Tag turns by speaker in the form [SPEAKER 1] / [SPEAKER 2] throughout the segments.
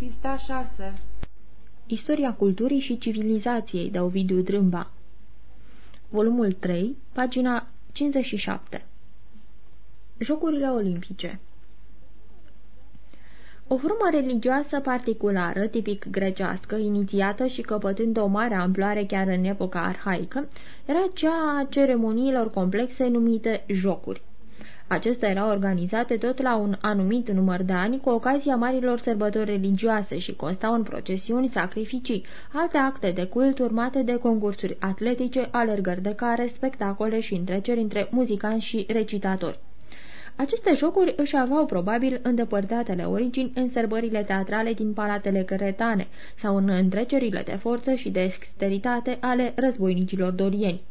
[SPEAKER 1] Pista 6
[SPEAKER 2] Istoria culturii și civilizației de Ovidiu Drâmba. Volumul 3, pagina 57 Jocurile olimpice. O formă religioasă particulară, tipic grecească, inițiată și căpătând o mare amploare chiar în epoca arhaică, era cea a ceremoniilor complexe numite jocuri. Acestea erau organizate tot la un anumit număr de ani cu ocazia marilor sărbători religioase și constau în procesiuni, sacrificii, alte acte de cult urmate de concursuri atletice, alergări de care, spectacole și întreceri între muzicanți și recitatori. Aceste jocuri își aveau probabil îndepărtatele origini în sărbările teatrale din palatele cretane sau în întrecerile de forță și de exteritate ale războinicilor dorieni.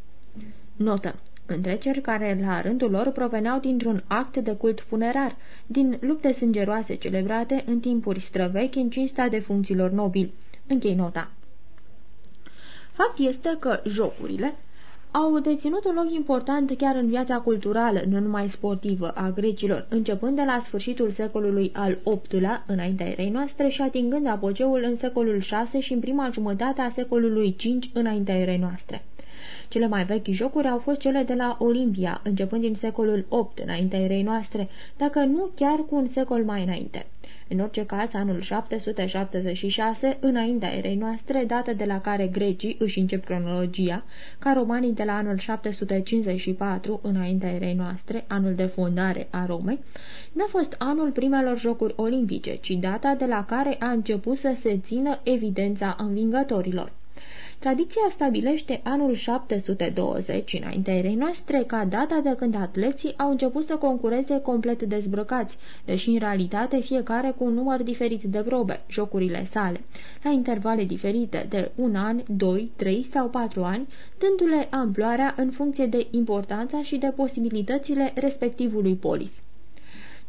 [SPEAKER 2] Notă întreceri care, la rândul lor, proveneau dintr-un act de cult funerar, din lupte sângeroase celebrate în timpuri străvechi în cinsta defuncților nobili. Închei nota. Fapt este că jocurile au deținut un loc important chiar în viața culturală, nu numai sportivă, a grecilor, începând de la sfârșitul secolului al VIII-lea, înaintea erei noastre, și atingând apogeul în secolul VI și în prima jumătate a secolului V înaintea erei noastre. Cele mai vechi jocuri au fost cele de la Olimpia, începând din secolul VIII, înaintea erei noastre, dacă nu chiar cu un secol mai înainte. În orice caz, anul 776, înaintea erei noastre, dată de la care grecii își încep cronologia, ca romanii de la anul 754, înaintea erei noastre, anul de fondare a Romei, n-a fost anul primelor jocuri olimpice, ci data de la care a început să se țină evidența învingătorilor. Tradiția stabilește anul 720 înaintea erei noastre ca data de când atleții au început să concureze complet dezbrăcați, deși în realitate fiecare cu un număr diferit de probe, jocurile sale, la intervale diferite de un an, doi, trei sau patru ani, dându-le amploarea în funcție de importanța și de posibilitățile respectivului polis.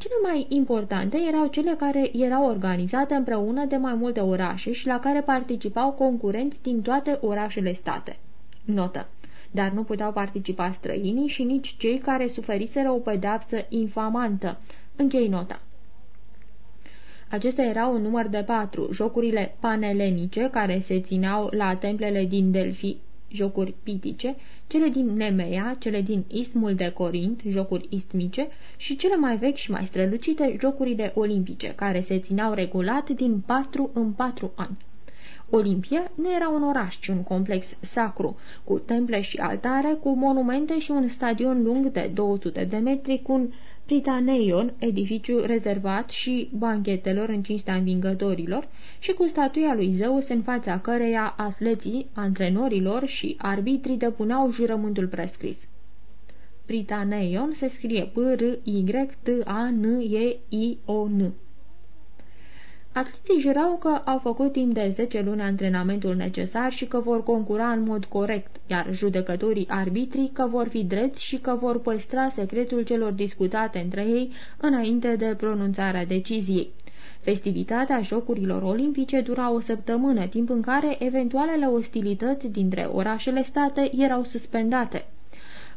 [SPEAKER 2] Cele mai importante erau cele care erau organizate împreună de mai multe orașe și la care participau concurenți din toate orașele state. Notă. Dar nu puteau participa străinii și nici cei care suferiseră o pedeapsă infamantă. Închei nota. Acestea erau un număr de patru, jocurile panelenice, care se țineau la templele din Delphi, jocuri pitice, cele din Nemea, cele din Istmul de Corint, jocuri istmice, și cele mai vechi și mai strălucite, jocurile olimpice, care se țineau regulat din patru în patru ani. Olimpia nu era un oraș, ci un complex sacru, cu temple și altare, cu monumente și un stadion lung de 200 de metri, cu un Pritaneion, edificiu rezervat și banchetelor în cinstea învingătorilor, și cu statuia lui Zeus în fața căreia atleții, antrenorilor și arbitrii depuneau jurământul prescris. Pritaneion se scrie P-R-Y-T-A-N-E-I-O-N. Atleții jurau că au făcut timp de 10 luni antrenamentul necesar și că vor concura în mod corect, iar judecătorii arbitrii că vor fi dreți și că vor păstra secretul celor discutate între ei înainte de pronunțarea deciziei. Festivitatea Jocurilor Olimpice dura o săptămână, timp în care eventualele ostilități dintre orașele state erau suspendate.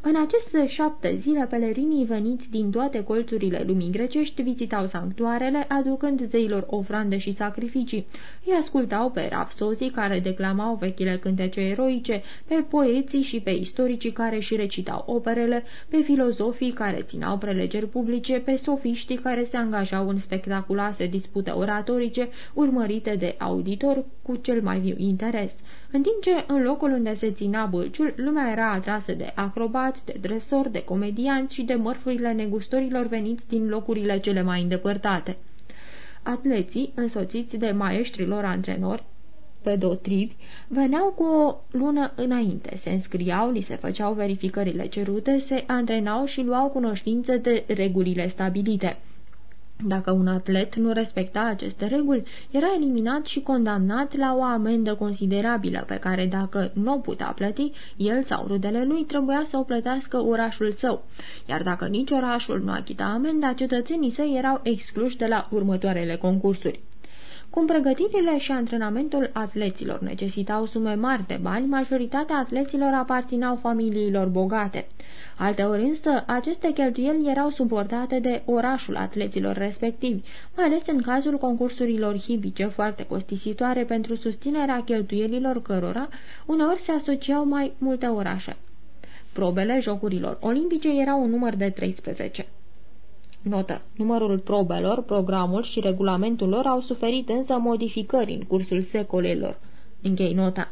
[SPEAKER 2] În aceste șapte zile, pelerinii veniți din toate colțurile lumii grecești vizitau sanctuarele, aducând zeilor ofrande și sacrificii. Îi ascultau pe rapsozii care declamau vechile cântece eroice, pe poeții și pe istoricii care și recitau operele, pe filozofii care ținau prelegeri publice, pe sofiștii care se angajau în spectaculoase dispute oratorice, urmărite de auditor cu cel mai viu interes în timp ce în locul unde se ținea bâlciul, lumea era atrasă de acrobați, de dresori, de comedianți și de mărfurile negustorilor veniți din locurile cele mai îndepărtate. Atleții, însoțiți de maestrilor antrenori, pedotrivi, veneau cu o lună înainte, se înscriau, li se făceau verificările cerute, se antrenau și luau cunoștință de regulile stabilite. Dacă un atlet nu respecta aceste reguli, era eliminat și condamnat la o amendă considerabilă, pe care dacă nu o putea plăti, el sau rudele lui trebuia să o plătească orașul său, iar dacă nici orașul nu achita amenda, cetățenii săi erau excluși de la următoarele concursuri. Cum pregătirile și antrenamentul atleților necesitau sume mari de bani, majoritatea atleților aparțineau familiilor bogate. Alteori însă, aceste cheltuieli erau suportate de orașul atleților respectivi, mai ales în cazul concursurilor hibice foarte costisitoare pentru susținerea cheltuielilor cărora uneori se asociau mai multe orașe. Probele jocurilor olimpice erau un număr de 13. Notă. Numărul probelor, programul și regulamentul lor au suferit însă modificări în cursul secolelor. Închei nota.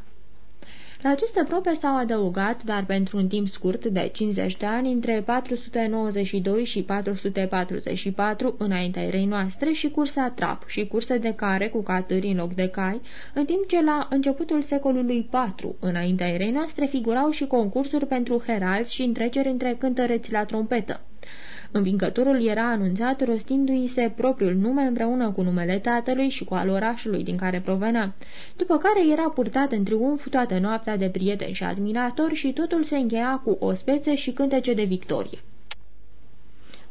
[SPEAKER 2] La aceste probe s-au adăugat, dar pentru un timp scurt de 50 de ani, între 492 și 444 înaintea erei noastre și cursa trap și curse de care cu catâri în loc de cai, în timp ce la începutul secolului IV înaintea erei noastre figurau și concursuri pentru heralzi și întreceri între cântăreți la trompetă. Învingătorul era anunțat rostindu-i se propriul nume împreună cu numele tatălui și cu al orașului din care provenea, după care era purtat în triumf toată noaptea de prieteni și admiratori și totul se încheia cu o spețe și cântece de victorie.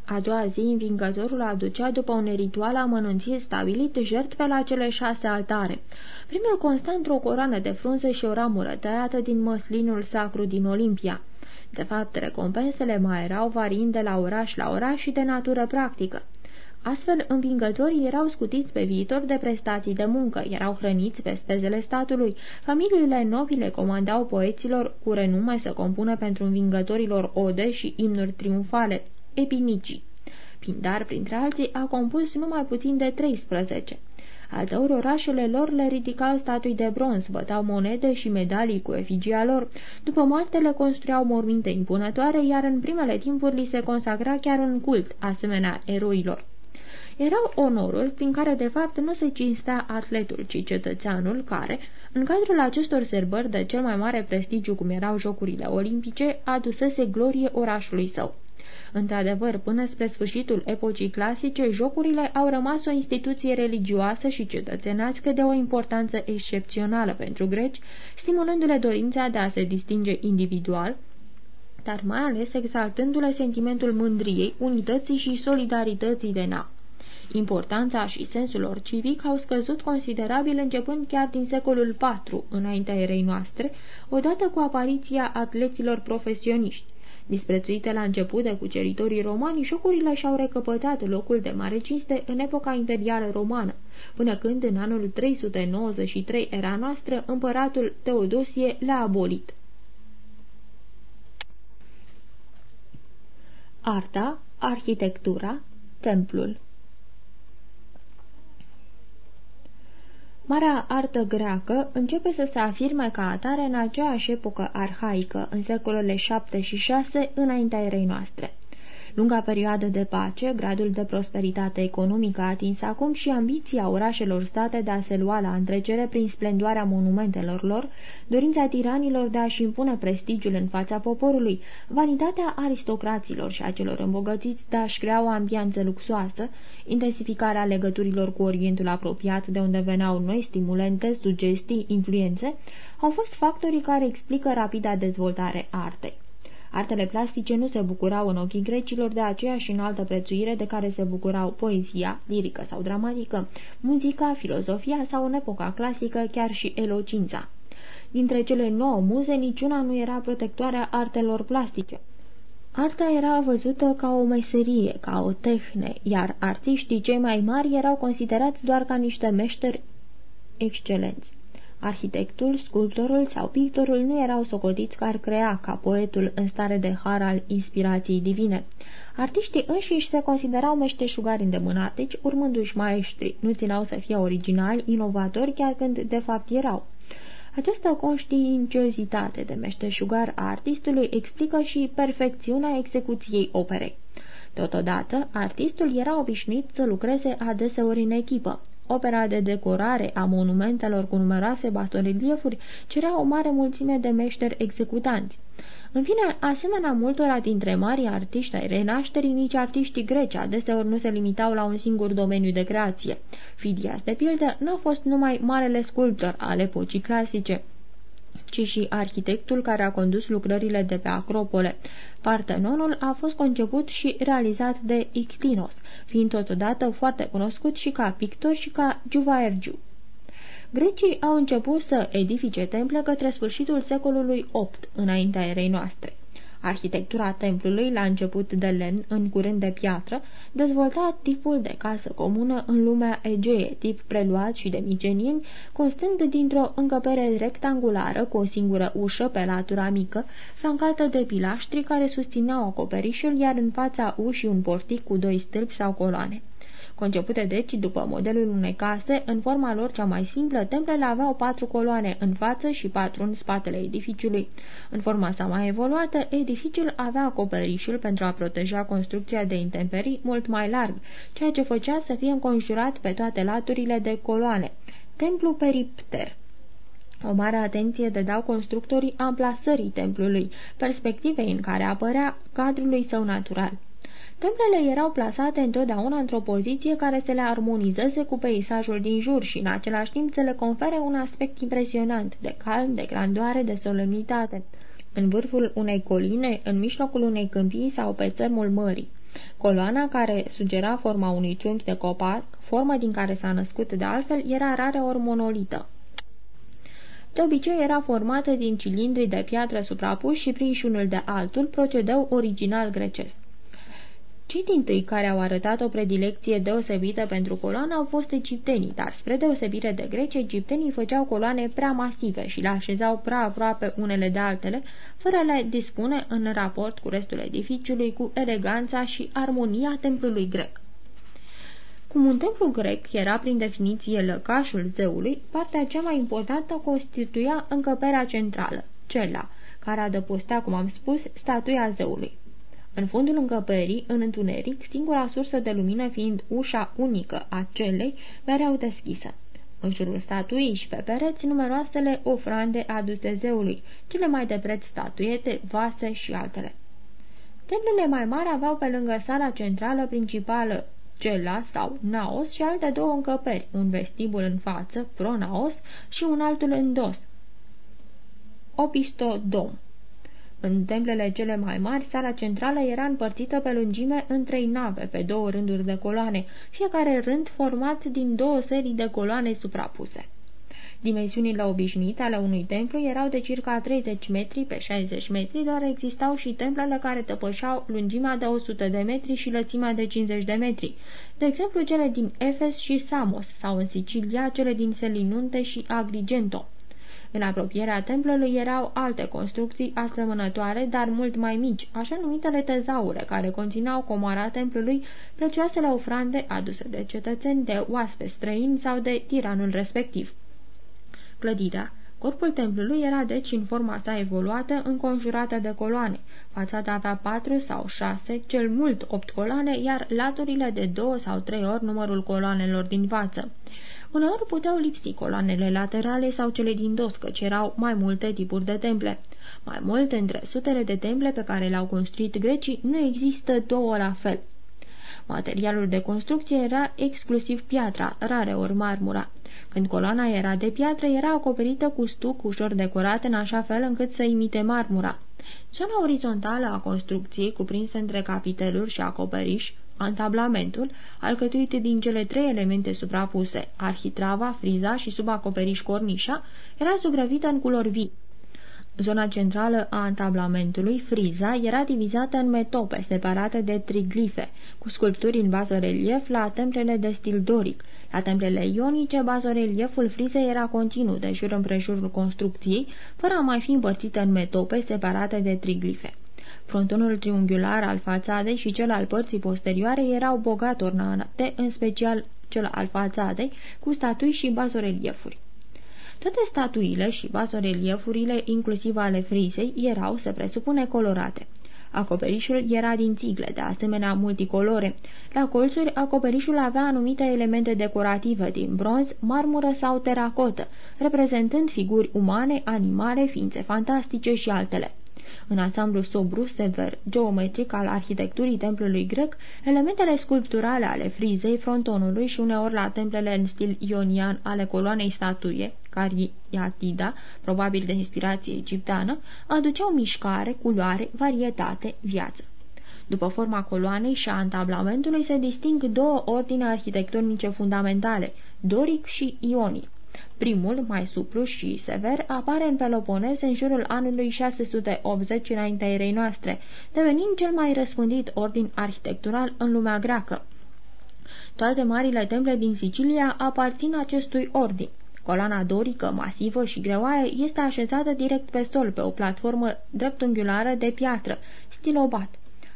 [SPEAKER 2] A doua zi, învingătorul aducea, după un ritual amănunțit stabilit, jertfe la cele șase altare. Primul consta într-o coroană de frunze și o ramură tăiată din măslinul sacru din Olimpia. De fapt, recompensele mai erau variind de la oraș la oraș și de natură practică. Astfel, învingătorii erau scutiți pe viitor de prestații de muncă, erau hrăniți pe spezele statului, familiile nobile comandau poeților cu renume să compună pentru învingătorilor ode și imnuri triumfale, epinicii. Pindar, printre alții, a compus numai puțin de 13. Alteori orașele lor le ridicau statui de bronz, bătau monede și medalii cu efigia lor. După moarte le construiau morminte impunătoare, iar în primele timpuri li se consacra chiar un cult, asemenea eroilor. Erau onorul prin care de fapt nu se cinstea atletul, ci cetățeanul care, în cadrul acestor serbări de cel mai mare prestigiu cum erau Jocurile Olimpice, adusese glorie orașului său. Într-adevăr, până spre sfârșitul epocii clasice, jocurile au rămas o instituție religioasă și cetățenească de o importanță excepțională pentru greci, stimulându-le dorința de a se distinge individual, dar mai ales exaltându-le sentimentul mândriei, unității și solidarității de na. Importanța și sensul lor civic au scăzut considerabil începând chiar din secolul IV, înaintea erei noastre, odată cu apariția atleților profesioniști. Disprețuite la început de cuceritorii romani, șocurile și-au recăpătat locul de mare cinste în epoca imperială romană, până când, în anul 393 era noastră, împăratul Teodosie le-a abolit. Arta, arhitectura, templul Marea artă greacă începe să se afirme ca atare în aceeași epocă arhaică, în secolele 7 și 6 înaintea erei noastre. Lunga perioadă de pace, gradul de prosperitate economică atins acum și ambiția orașelor state de a se lua la întrecere prin splendoarea monumentelor lor, dorința tiranilor de a-și impune prestigiul în fața poporului, vanitatea aristocraților și a celor îmbogățiți de a-și crea o ambianță luxoasă, intensificarea legăturilor cu Orientul apropiat, de unde veneau noi stimulente, sugestii, influențe, au fost factorii care explică rapida dezvoltare artei. Artele plastice nu se bucurau în ochii grecilor de aceeași înaltă prețuire de care se bucurau poezia, lirică sau dramatică, muzica, filozofia sau în epoca clasică chiar și elocința. Dintre cele nouă muze, niciuna nu era protectoarea artelor plastice. Arta era văzută ca o meserie, ca o tehne, iar artiștii cei mai mari erau considerați doar ca niște meșteri excelenți. Arhitectul, sculptorul sau pictorul nu erau socotiți că ar crea ca poetul în stare de har al inspirației divine. Artiștii înșiși se considerau meșteșugari îndemânatici, urmându-și maestri, nu țineau să fie originali, inovatori, chiar când de fapt erau. Această conștiinciozitate de meșteșugar a artistului explică și perfecțiunea execuției operei. Totodată, artistul era obișnuit să lucreze adeseori în echipă. Opera de decorare a monumentelor cu numeroase bastoreliefuri cerea o mare mulțime de meșteri executanți. În fine, asemenea multora dintre mari artiști ai renașterii, nici artiștii greci adeseori nu se limitau la un singur domeniu de creație. Fidias, de pildă, nu a fost numai marele sculptor al epocii clasice, ci și arhitectul care a condus lucrările de pe Acropole. Partenonul a fost conceput și realizat de Ictinos, fiind totodată foarte cunoscut și ca pictor și ca Giuvaergiu. Grecii au început să edifice temple către sfârșitul secolului VIII, înaintea erei noastre. Arhitectura templului, la început de lemn, în curând de piatră, dezvolta tipul de casă comună în lumea Egee, tip preluat și de micenieni, constând dintr-o încăpere rectangulară cu o singură ușă pe latura mică, flancată de pilaștri care susțineau acoperișul, iar în fața ușii un portic cu doi stâlpi sau coloane. Concepute deci după modelul unei case, în forma lor cea mai simplă, templele aveau patru coloane în față și patru în spatele edificiului. În forma sa mai evoluată, edificiul avea acoperișul pentru a proteja construcția de intemperii mult mai larg, ceea ce făcea să fie înconjurat pe toate laturile de coloane. Templu peripter o mare atenție dădeau constructorii amplasării templului, perspectivei în care apărea cadrului său natural. Templele erau plasate întotdeauna într-o poziție care să le armonizeze cu peisajul din jur și în același timp să le confere un aspect impresionant, de calm, de grandoare, de solemnitate. În vârful unei coline, în mijlocul unei câmpii sau pe țărmul mării. Coloana care sugera forma unui trunchi de copac, formă din care s-a născut de altfel, era rare ori monolită. De obicei era formată din cilindri de piatră suprapuși și prinși unul de altul, procedeu original grecesc. Cei din tâi care au arătat o predilecție deosebită pentru coloane au fost egiptenii, dar spre deosebire de greci, egiptenii făceau coloane prea masive și le așezau prea aproape unele de altele, fără a le dispune în raport cu restul edificiului, cu eleganța și armonia templului grec. Cum un templu grec era prin definiție lăcașul zeului, partea cea mai importantă constituia încăperea centrală, cela, care adăpostea, cum am spus, statuia zeului. În fundul încăperii, în întuneric, singura sursă de lumină fiind ușa unică a celei, mereu deschisă. În jurul statuii și pe pereți numeroasele ofrande aduse zeului, cele mai de preț statuiete, vase și altele. Templele mai mari aveau pe lângă sala centrală principală cela sau naos și alte două încăperi, un vestibul în față, pronaos, și un altul în dos, opistodom. În templele cele mai mari, sala centrală era împărțită pe lungime în trei nave, pe două rânduri de coloane, fiecare rând format din două serii de coloane suprapuse. Dimensiunile obișnuite ale unui templu erau de circa 30 metri pe 60 metri, dar existau și templele care tăpășau lungimea de 100 de metri și lățimea de 50 de metri, de exemplu cele din Efes și Samos, sau în Sicilia cele din Selinunte și Agrigento. În apropierea templului erau alte construcții asemănătoare, dar mult mai mici, așa numitele tezaure, care conțineau comara templului, prețioasele ofrande aduse de cetățeni, de oaspe străini sau de tiranul respectiv. Clădirea Corpul templului era deci în forma sa evoluată, înconjurată de coloane. Fațada avea patru sau șase, cel mult opt coloane, iar laturile de două sau trei ori numărul coloanelor din față. Uneori puteau lipsi coloanele laterale sau cele din dos, căci erau mai multe tipuri de temple. Mai mult, între sutele de temple pe care le-au construit grecii, nu există două la fel. Materialul de construcție era exclusiv piatra, rare ori marmura. Când coloana era de piatră, era acoperită cu stuc ușor decorat în așa fel încât să imite marmura. Zona orizontală a construcției, cuprinsă între capiteluri și acoperiș, Antablamentul, alcătuit din cele trei elemente suprapuse, arhitrava, friza și sub acoperiș cornișa, era sugrăvită în culori vii. Zona centrală a antablamentului, friza, era divizată în metope, separate de triglife, cu sculpturi în bazorelief la templele de stil doric. La templele ionice, bazorelieful frizei era continuu de jur împrejurul construcției, fără a mai fi împărțită în metope separate de triglife. Frontonul triunghiular al fațadei și cel al părții posterioare erau bogat ornate, în special cel al fațadei, cu statui și bazoreliefuri. Toate statuile și bazoreliefurile, inclusiv ale frizei, erau, se presupune, colorate. Acoperișul era din țigle, de asemenea multicolore. La colțuri, acoperișul avea anumite elemente decorative din bronz, marmură sau teracotă, reprezentând figuri umane, animale, ființe fantastice și altele. În ansamblu sobru, sever, geometric al arhitecturii templului grec, elementele sculpturale ale frizei, frontonului și uneori la templele în stil ionian ale coloanei statuie, cariatida, probabil de inspirație egipteană, aduceau mișcare, culoare, varietate, viață. După forma coloanei și a antablamentului se disting două ordine arhitectonice fundamentale, doric și ionic. Primul, mai suplu și sever, apare în Peloponez în jurul anului 680 înaintea erei noastre, devenind cel mai răspândit ordin arhitectural în lumea greacă. Toate marile temple din Sicilia aparțin acestui ordin. Coloana dorică, masivă și greoaie, este așezată direct pe sol, pe o platformă dreptunghiulară de piatră, stilobat.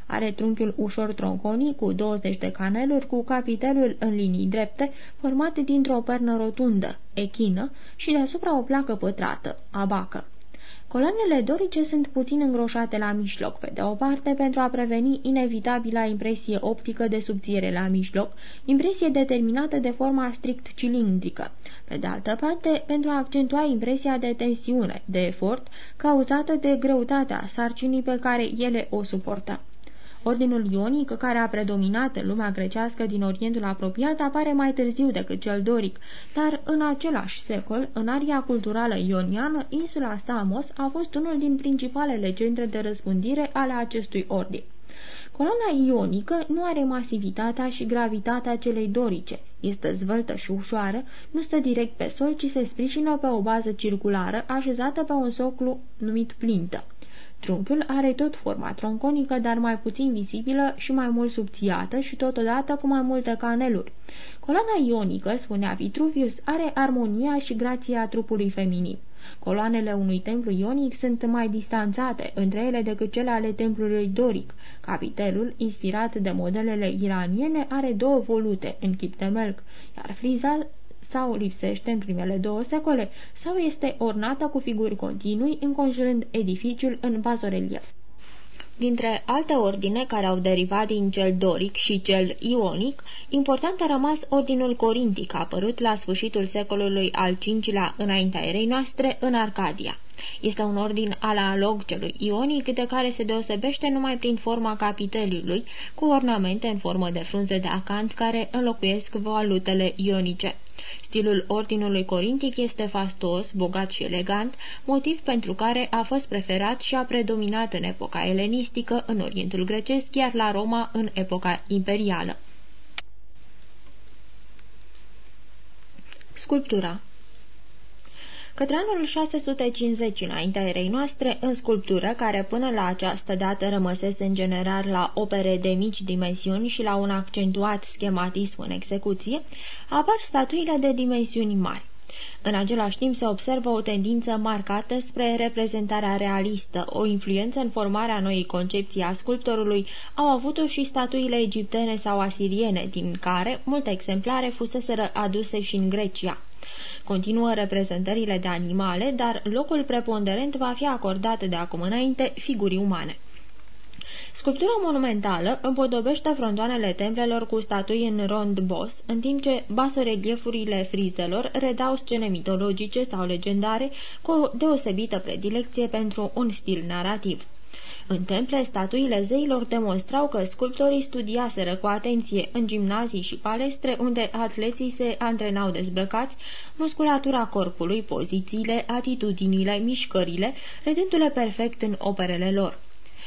[SPEAKER 2] Are trunchiul ușor tronconii cu 20 de caneluri cu capitelul în linii drepte, format dintr-o pernă rotundă, echină, și deasupra o placă pătrată, abacă. Coloanele dorice sunt puțin îngroșate la mijloc, pe de o parte, pentru a preveni inevitabila impresie optică de subțiere la mijloc, impresie determinată de forma strict cilindrică, pe de altă parte, pentru a accentua impresia de tensiune, de efort, cauzată de greutatea sarcinii pe care ele o suportă. Ordinul ionic, care a predominat în lumea grecească din Orientul apropiat, apare mai târziu decât cel doric, dar în același secol, în aria culturală ioniană, insula Samos a fost unul din principalele centre de răspândire ale acestui ordin. Coloana ionică nu are masivitatea și gravitatea celei dorice. Este zvăltă și ușoară, nu stă direct pe sol, ci se sprijină pe o bază circulară, așezată pe un soclu numit plintă. Trunchiul are tot forma tronconică, dar mai puțin vizibilă și mai mult subțiată și totodată cu mai multe caneluri. Coloana ionică, spunea Vitruvius, are armonia și grația trupului feminin. Coloanele unui templu ionic sunt mai distanțate între ele decât cele ale templului doric. Capitelul, inspirat de modelele iraniene, are două volute în chip de melc, iar friza sau lipsește în primele două secole, sau este ornată cu figuri continui, înconjurând edificiul în bazorelief. Dintre alte ordine care au derivat din cel doric și cel ionic, important a rămas ordinul corintic, apărut la sfârșitul secolului al V-lea înaintea erei noastre în Arcadia. Este un ordin analog celui ionic, de care se deosebește numai prin forma capiteliului, cu ornamente în formă de frunze de acant care înlocuiesc valutele ionice. Stilul ordinului corintic este fastos, bogat și elegant, motiv pentru care a fost preferat și a predominat în epoca elenistică, în Orientul grecesc, iar la Roma în epoca imperială. Sculptura Către anul 650 înaintea erei noastre, în sculptură, care până la această dată rămăsese în general la opere de mici dimensiuni și la un accentuat schematism în execuție, apar statuile de dimensiuni mari. În același timp se observă o tendință marcată spre reprezentarea realistă, o influență în formarea noii concepții a sculptorului au avut-o și statuile egiptene sau asiriene, din care multe exemplare fuseseră aduse și în Grecia. Continuă reprezentările de animale, dar locul preponderent va fi acordat de acum înainte figurii umane. Sculptura monumentală împodobește frontoanele templelor cu statui în rond bos, în timp ce basoreliefurile frizelor redau scene mitologice sau legendare cu o deosebită predilecție pentru un stil narrativ. În temple, statuile zeilor demonstrau că sculptorii studiaseră cu atenție în gimnazii și palestre unde atleții se antrenau dezbrăcați, musculatura corpului, pozițiile, atitudinile, mișcările, redându-le perfect în operele lor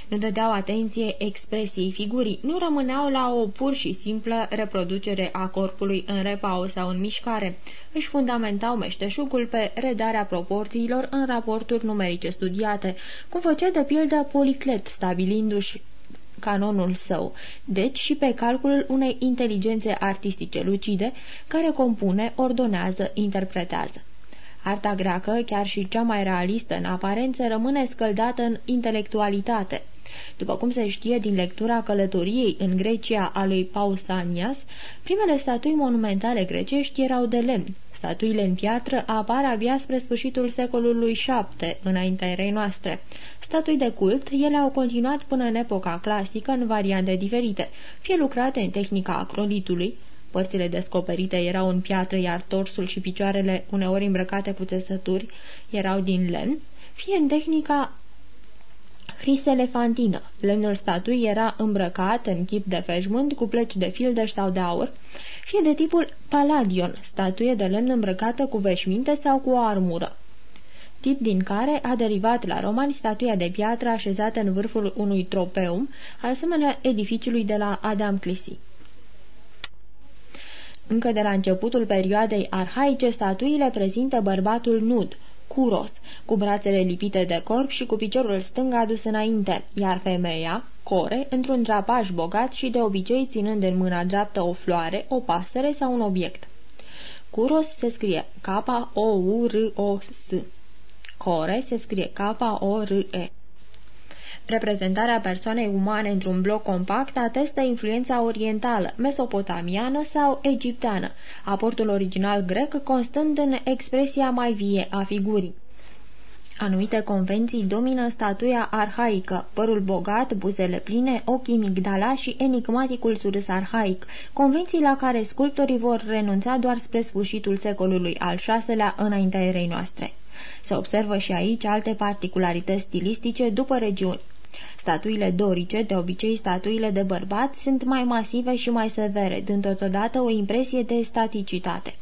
[SPEAKER 2] nu dădeau atenție expresiei figurii, nu rămâneau la o pur și simplă reproducere a corpului în repaus sau în mișcare. Își fundamentau meșteșugul pe redarea proporțiilor în raporturi numerice studiate, cum făcea de pildă Policlet, stabilindu-și canonul său, deci și pe calculul unei inteligențe artistice lucide, care compune, ordonează, interpretează. Arta greacă, chiar și cea mai realistă în aparență, rămâne scăldată în intelectualitate, după cum se știe din lectura călătoriei în Grecia a lui Pausanias, primele statui monumentale grecești erau de lemn. Statuile în piatră apar abia spre sfârșitul secolului VII, înaintea erei noastre. Statui de cult, ele au continuat până în epoca clasică în variante diferite, fie lucrate în tehnica acrolitului, Părțile descoperite erau în piatră, iar torsul și picioarele, uneori îmbrăcate cu țesături, erau din lemn, fie în tehnica Hriselefantină. Lemnul statuii era îmbrăcat în chip de veșmânt cu pleci de fildeș sau de aur, fie de tipul Palladion, statuie de lemn îmbrăcată cu veșminte sau cu o armură tip din care a derivat la romani statuia de piatră așezată în vârful unui tropeum, asemenea edificiului de la Adam Clisi. Încă de la începutul perioadei arhaice, statuile prezintă bărbatul nud, curos, cu brațele lipite de corp și cu piciorul stâng adus înainte, iar femeia, core, într-un drapaj bogat și de obicei ținând în mâna dreaptă o floare, o pasăre sau un obiect. Curos se scrie K-O-U-R-O-S. Core se scrie K-O-R-E. Reprezentarea persoanei umane într-un bloc compact atestă influența orientală, mesopotamiană sau egipteană, aportul original grec constând în expresia mai vie a figurii. Anumite convenții domină statuia arhaică, părul bogat, buzele pline, ochii migdala și enigmaticul surâs arhaic, convenții la care sculptorii vor renunța doar spre sfârșitul secolului al VI-lea înaintea erei noastre. Se observă și aici alte particularități stilistice după regiuni. Statuile dorice, de obicei statuile de bărbați, sunt mai masive și mai severe, dând totodată o impresie de staticitate.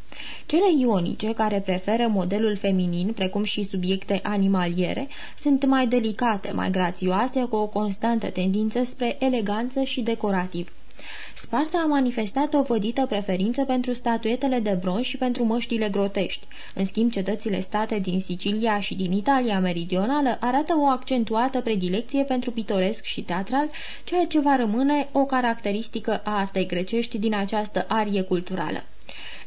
[SPEAKER 2] Cele ionice, care preferă modelul feminin, precum și subiecte animaliere, sunt mai delicate, mai grațioase, cu o constantă tendință spre eleganță și decorativ. Sparta a manifestat o vădită preferință pentru statuetele de bronz și pentru măștile grotești. În schimb, cetățile state din Sicilia și din Italia meridională arată o accentuată predilecție pentru pitoresc și teatral, ceea ce va rămâne o caracteristică a artei grecești din această arie culturală.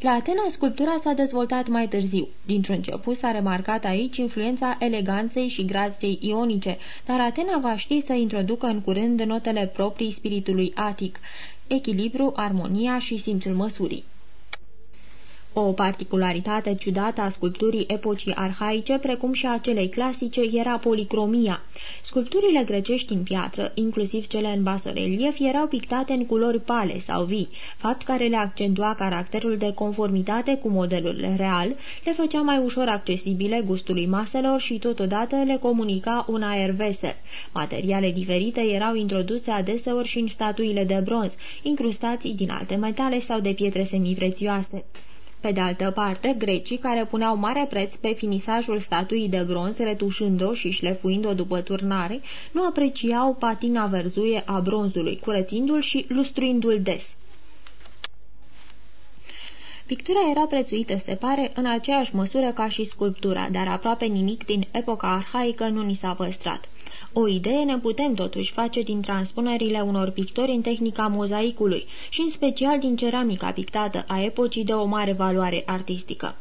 [SPEAKER 2] La Atena, sculptura s-a dezvoltat mai târziu. Dintr-un început s-a remarcat aici influența eleganței și grației ionice, dar Atena va ști să introducă în curând notele proprii spiritului atic, echilibru, armonia și simțul măsurii. O particularitate ciudată a sculpturii epocii arhaice, precum și a celei clasice, era policromia. Sculpturile grecești în piatră, inclusiv cele în basorelief, erau pictate în culori pale sau vii, fapt care le accentua caracterul de conformitate cu modelul real, le făcea mai ușor accesibile gustului maselor și totodată le comunica un aer vesel. Materiale diferite erau introduse adeseori și în statuile de bronz, incrustații din alte metale sau de pietre semiprețioase. Pe de altă parte, grecii, care puneau mare preț pe finisajul statuii de bronz, retușând-o și șlefuind-o după turnare, nu apreciau patina verzuie a bronzului, curățindu-l și lustruindu-l des. Pictura era prețuită, se pare, în aceeași măsură ca și sculptura, dar aproape nimic din epoca arhaică nu ni s-a păstrat. O idee ne putem totuși face din transpunerile unor pictori în tehnica mozaicului și în special din ceramica pictată a epocii de o mare valoare artistică.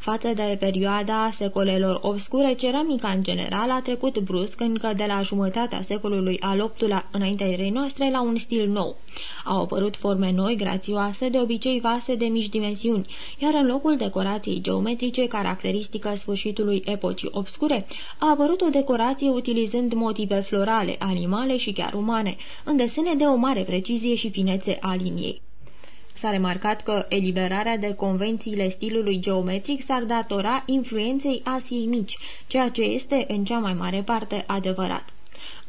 [SPEAKER 2] Față de perioada secolelor obscure, ceramica în general a trecut brusc încă de la jumătatea secolului al VIII-lea înaintea erei noastre la un stil nou. Au apărut forme noi, grațioase, de obicei vase de mici dimensiuni, iar în locul decorației geometrice, caracteristică sfârșitului epocii obscure, a apărut o decorație utilizând motive florale, animale și chiar umane, în desene de o mare precizie și finețe a liniei. S-a remarcat că eliberarea de convențiile stilului geometric s-ar datora influenței Asiei mici, ceea ce este în cea mai mare parte adevărat.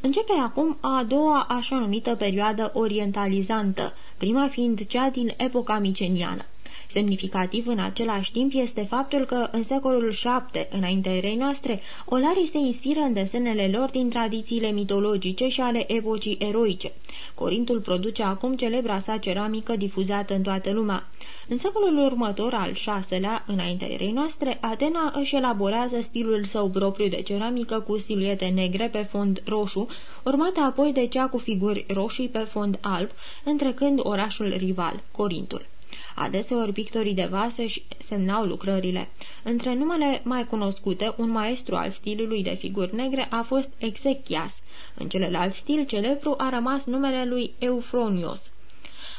[SPEAKER 2] Începe acum a doua așa numită perioadă orientalizantă, prima fiind cea din epoca miceniană. Semnificativ în același timp este faptul că în secolul VII, înaintea erei noastre, olarii se inspiră în desenele lor din tradițiile mitologice și ale epocii eroice. Corintul produce acum celebra sa ceramică difuzată în toată lumea. În secolul următor, al VI-lea, înaintea erei noastre, Atena își elaborează stilul său propriu de ceramică cu siluete negre pe fond roșu, urmată apoi de cea cu figuri roșii pe fond alb, întrecând orașul rival, Corintul. Adeseori pictorii de vase semnau lucrările. Între numele mai cunoscute, un maestru al stilului de figuri negre a fost Exechias. În celălalt stil celebru a rămas numele lui Eufronios.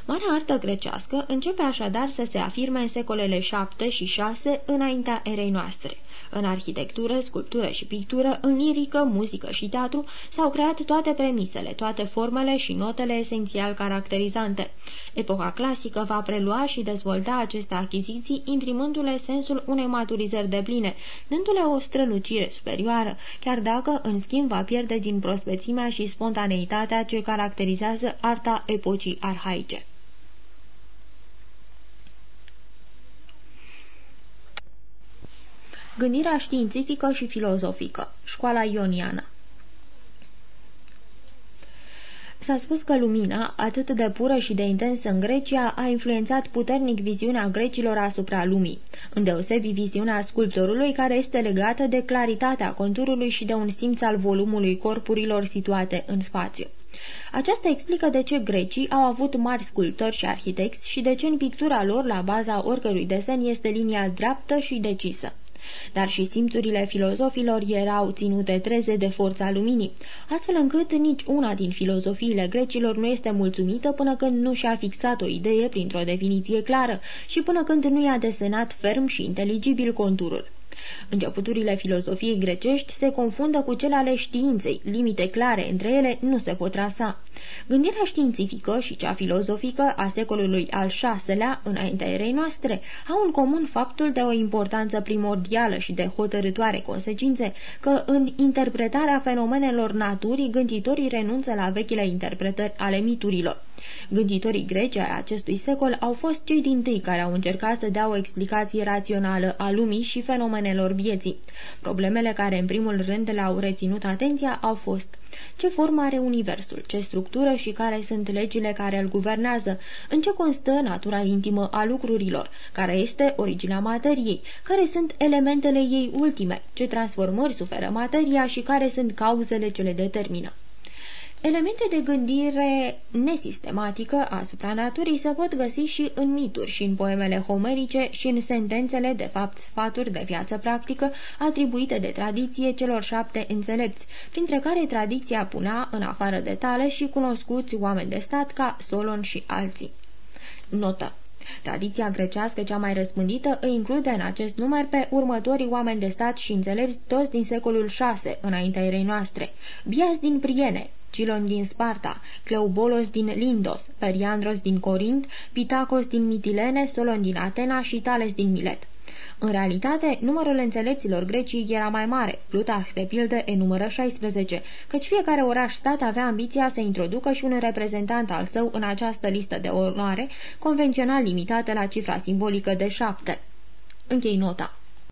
[SPEAKER 2] Marea artă grecească începe așadar să se afirme în secolele 7 și 6 înaintea erei noastre. În arhitectură, sculptură și pictură, în lirică, muzică și teatru s-au creat toate premisele, toate formele și notele esențial caracterizante. Epoca clasică va prelua și dezvolta aceste achiziții, imprimându-le sensul unei maturizări de pline, dându-le o strălucire superioară, chiar dacă, în schimb, va pierde din prospețimea și spontaneitatea ce caracterizează arta epocii arhaice. Gândirea științifică și filozofică. Școala ioniană. S-a spus că lumina, atât de pură și de intensă în Grecia, a influențat puternic viziunea grecilor asupra lumii, îndeosebi viziunea sculptorului care este legată de claritatea conturului și de un simț al volumului corpurilor situate în spațiu. Aceasta explică de ce grecii au avut mari sculptori și arhitecți și de ce în pictura lor la baza oricărui desen este linia dreaptă și decisă dar și simțurile filozofilor erau ținute treze de forța luminii, astfel încât nici una din filozofiile grecilor nu este mulțumită până când nu și-a fixat o idee printr-o definiție clară și până când nu i-a desenat ferm și inteligibil conturul. Începuturile filozofiei grecești se confundă cu cele ale științei, limite clare între ele nu se pot trasa. Gândirea științifică și cea filozofică a secolului al VI-lea, înaintea erei noastre, au în comun faptul de o importanță primordială și de hotărătoare consecințe că în interpretarea fenomenelor naturii gânditorii renunță la vechile interpretări ale miturilor. Gânditorii greci ai acestui secol au fost cei din tâi care au încercat să dea o explicație rațională a lumii și fenomenelor vieții. Problemele care în primul rând le-au reținut atenția au fost ce formă are universul, ce structură și care sunt legile care îl guvernează, în ce constă natura intimă a lucrurilor, care este originea materiei, care sunt elementele ei ultime, ce transformări suferă materia și care sunt cauzele ce le determină. Elemente de gândire nesistematică asupra naturii se pot găsi și în mituri, și în poemele homerice, și în sentențele, de fapt sfaturi de viață practică, atribuite de tradiție celor șapte înțelepți, printre care tradiția punea, în afară de tale, și cunoscuți oameni de stat ca Solon și alții. Notă Tradiția grecească cea mai răspândită îi include în acest număr pe următorii oameni de stat și înțelepți toți din secolul VI, înaintea erei noastre. Bias din Priene, Cilon din Sparta, Cleubolos din Lindos, Periandros din Corint, Pitacos din Mitilene, Solon din Atena și Tales din Milet. În realitate, numărul înțelepților grecii era mai mare. Plutarh, de pildă, enumără 16, căci fiecare oraș-stat avea ambiția să introducă și un reprezentant al său în această listă de onoare, convențional limitată la cifra simbolică de șapte. Închei nota.